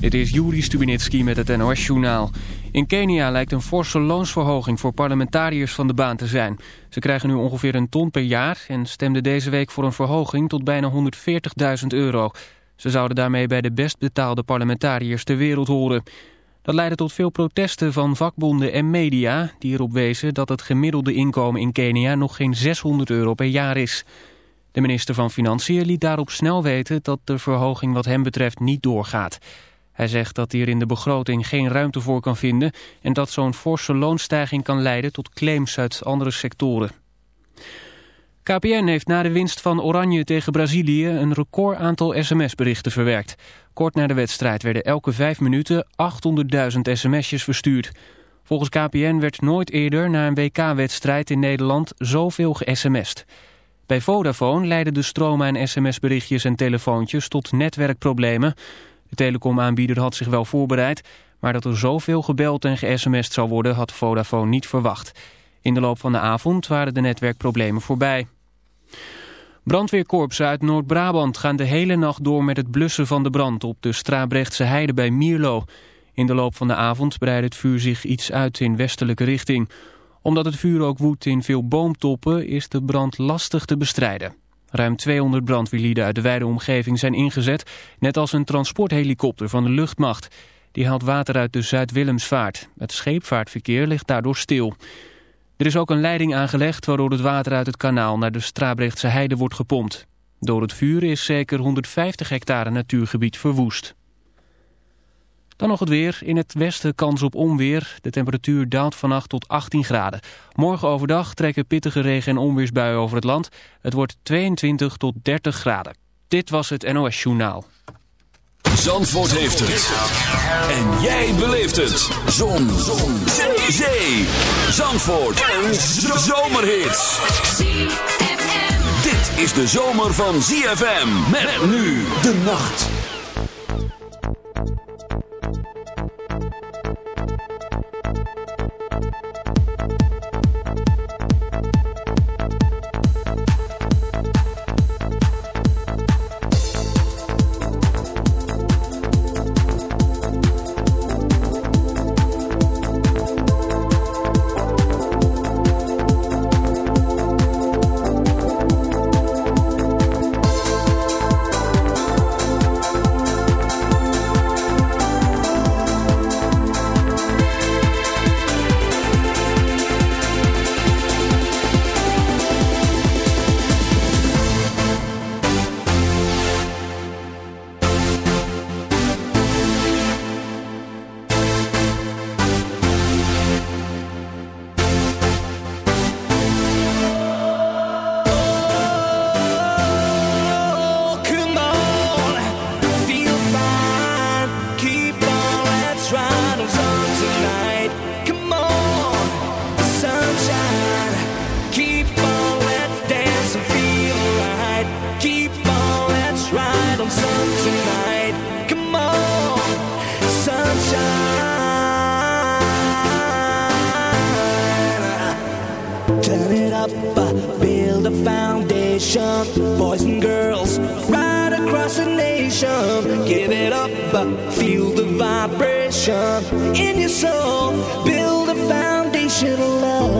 Dit is Juri Stubinitski met het NOS-journaal. In Kenia lijkt een forse loonsverhoging voor parlementariërs van de baan te zijn. Ze krijgen nu ongeveer een ton per jaar en stemden deze week voor een verhoging tot bijna 140.000 euro. Ze zouden daarmee bij de best betaalde parlementariërs ter wereld horen. Dat leidde tot veel protesten van vakbonden en media... die erop wezen dat het gemiddelde inkomen in Kenia nog geen 600 euro per jaar is... De minister van Financiën liet daarop snel weten dat de verhoging wat hem betreft niet doorgaat. Hij zegt dat hij er in de begroting geen ruimte voor kan vinden... en dat zo'n forse loonstijging kan leiden tot claims uit andere sectoren. KPN heeft na de winst van Oranje tegen Brazilië een record aantal sms-berichten verwerkt. Kort na de wedstrijd werden elke vijf minuten 800.000 sms'jes verstuurd. Volgens KPN werd nooit eerder na een WK-wedstrijd in Nederland zoveel ge-sms'd. Bij Vodafone leidden de stroom aan sms-berichtjes en telefoontjes tot netwerkproblemen. De telecomaanbieder had zich wel voorbereid, maar dat er zoveel gebeld en ge-sms'd zou worden had Vodafone niet verwacht. In de loop van de avond waren de netwerkproblemen voorbij. Brandweerkorpsen uit Noord-Brabant gaan de hele nacht door met het blussen van de brand op de Strabrechtse heide bij Mierlo. In de loop van de avond breidt het vuur zich iets uit in westelijke richting omdat het vuur ook woedt in veel boomtoppen is de brand lastig te bestrijden. Ruim 200 brandweerlieden uit de wijde omgeving zijn ingezet, net als een transporthelikopter van de luchtmacht. Die haalt water uit de Zuid-Willemsvaart. Het scheepvaartverkeer ligt daardoor stil. Er is ook een leiding aangelegd waardoor het water uit het kanaal naar de Strabrechtse heide wordt gepompt. Door het vuur is zeker 150 hectare natuurgebied verwoest. Dan nog het weer. In het westen kans op onweer. De temperatuur daalt vannacht tot 18 graden. Morgen overdag trekken pittige regen- en onweersbuien over het land. Het wordt 22 tot 30 graden. Dit was het NOS Journaal. Zandvoort heeft het. En jij beleeft het. Zon. Zon. Zee. Zandvoort. Een zomerhit. Dit is de zomer van ZFM. Met nu de nacht. Thank you. Feel the vibration in your soul. Build a foundation of love.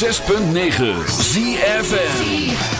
106.9 ZFM.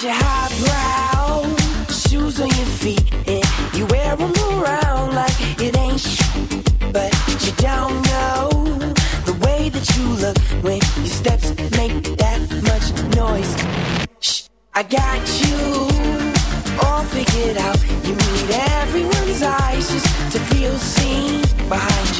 Got your highbrow shoes on your feet, and you wear around like it ain't But you don't know the way that you look when your steps make that much noise. Shh, I got you all figured out. You need everyone's eyes just to feel seen behind your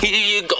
Here you go.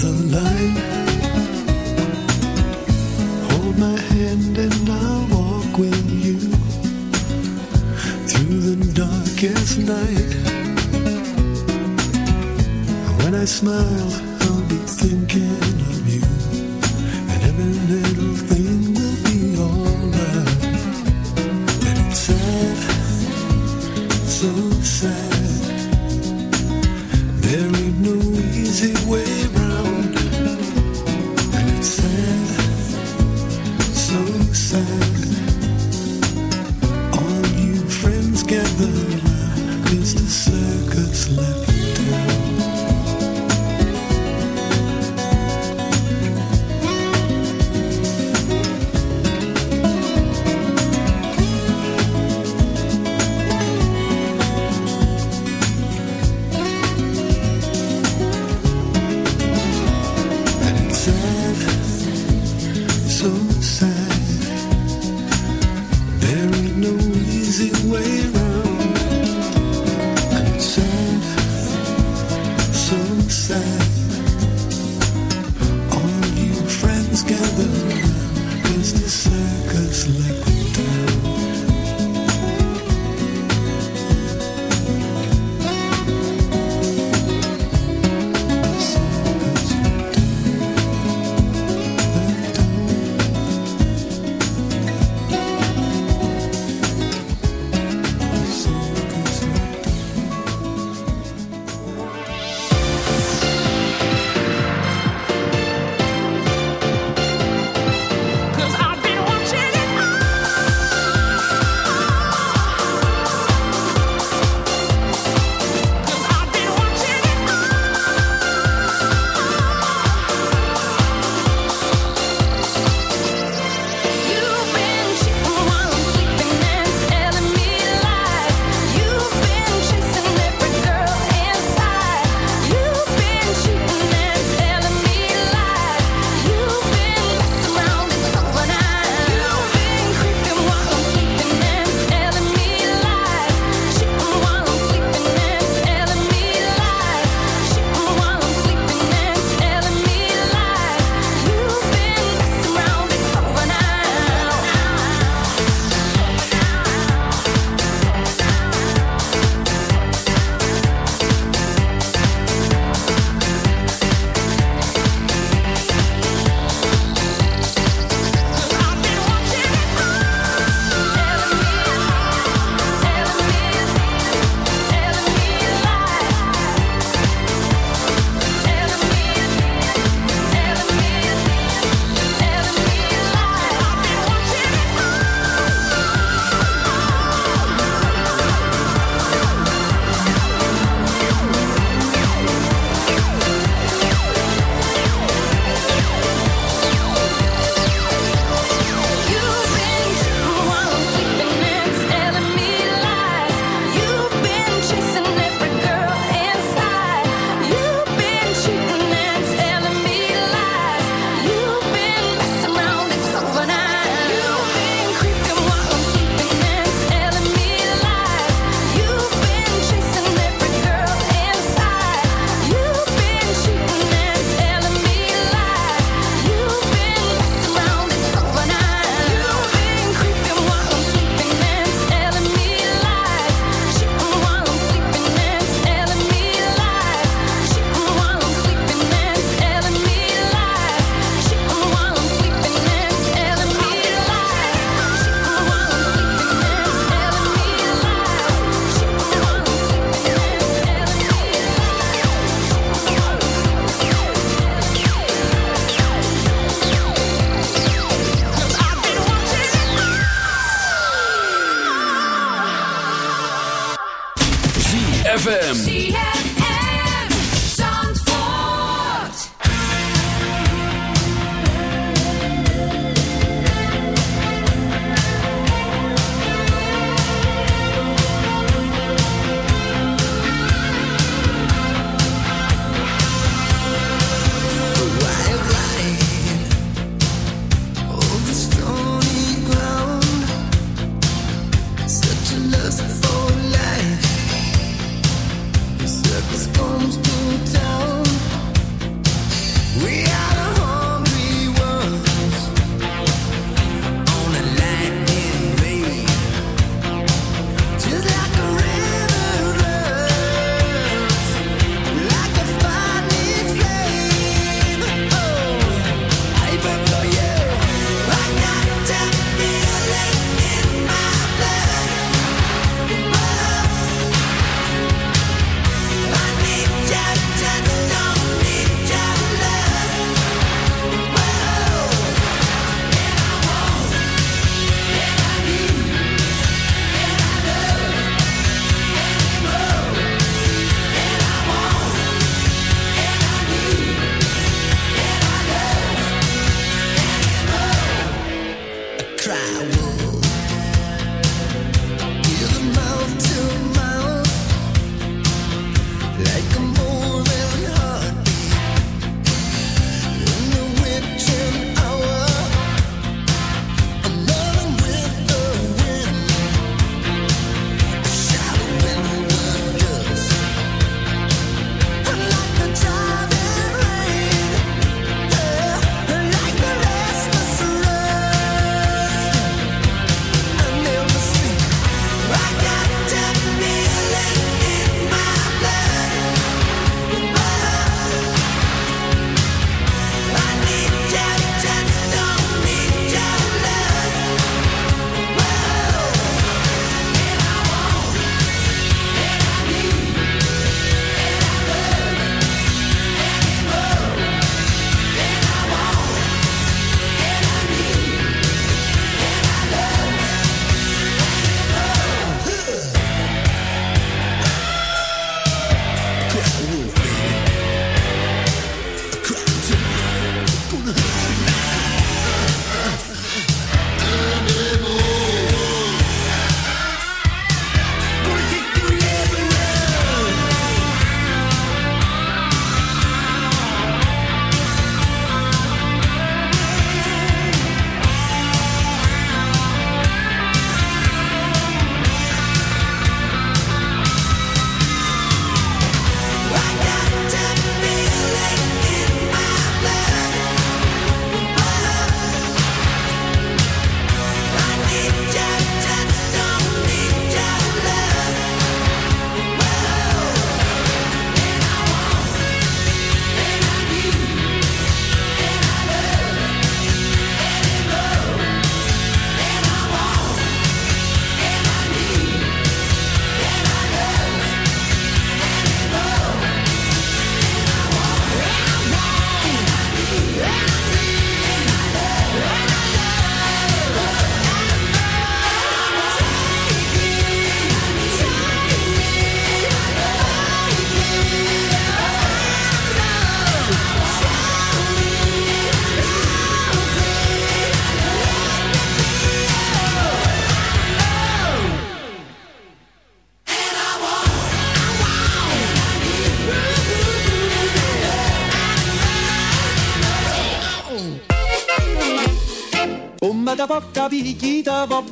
the line. Hold my hand and I'll walk with you through the darkest night. When I smile, I'll be thinking.